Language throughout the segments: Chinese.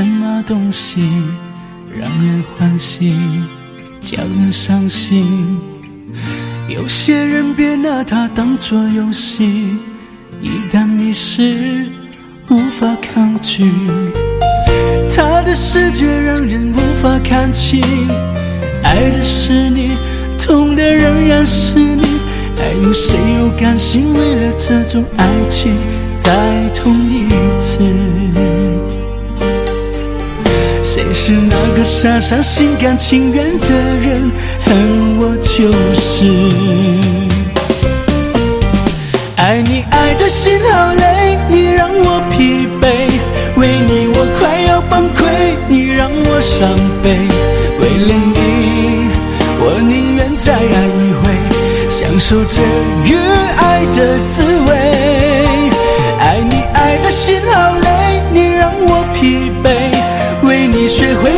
什么东西让人欢喜，叫人伤心？有些人别拿它当作游戏，一旦迷失，无法抗拒。他的世界让人无法看清，爱的是你，痛的仍然是你。还有谁又甘心为了这种爱情再痛一次？谁是那个傻傻心甘情愿的人？恨我就是。爱你爱的心好累，你让我疲惫。为你我快要崩溃，你让我伤悲。为了你，我宁愿再爱一回，享受这遇爱的滋味。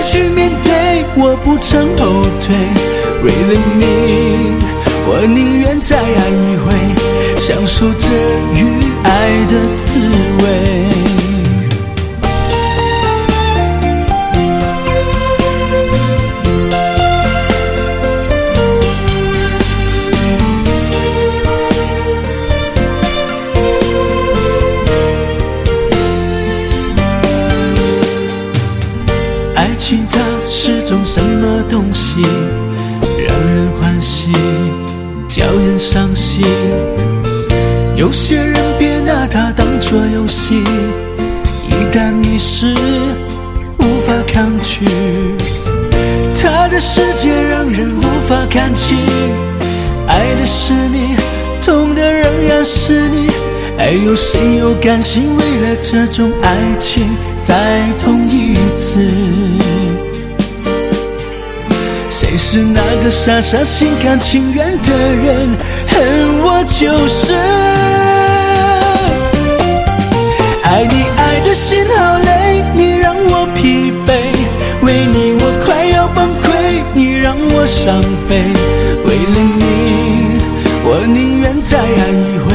去面对，我不曾后退。为了你，我宁愿再爱一回，享受这与爱的滋味。种什么东西，让人欢喜，叫人伤心？有些人别拿它当作游戏，一旦迷失，无法抗拒。他的世界让人无法看清，爱的是你，痛的仍然是你。还有谁又甘心为了这种爱情再痛是那个傻傻心甘情愿的人？恨我就是。爱你爱的心好累，你让我疲惫。为你我快要崩溃，你让我伤悲。为了你，我宁愿再爱一回，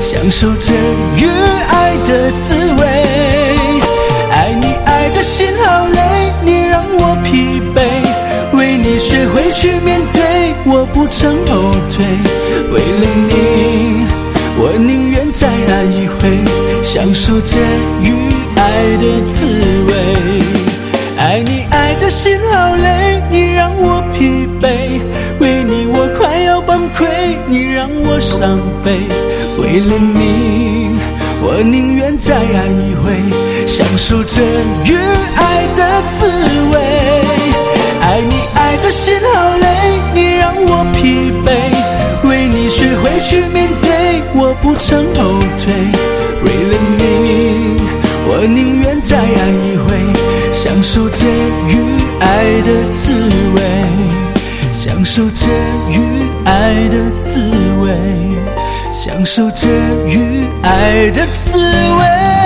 享受这遇爱的滋味。爱你爱的心好学会去面对，我不曾后退。为了你，我宁愿再爱一回，享受这与爱的滋味。爱你爱的心好累，你让我疲惫。为你我快要崩溃，你让我伤悲。为了你，我宁愿再爱一回，享受这与爱的滋味。爱的心好累，你让我疲惫。为你学会去面对，我不曾后退。为了你，我宁愿再爱一回，享受这与爱的滋味，享受这与爱的滋味，享受这与爱的滋味。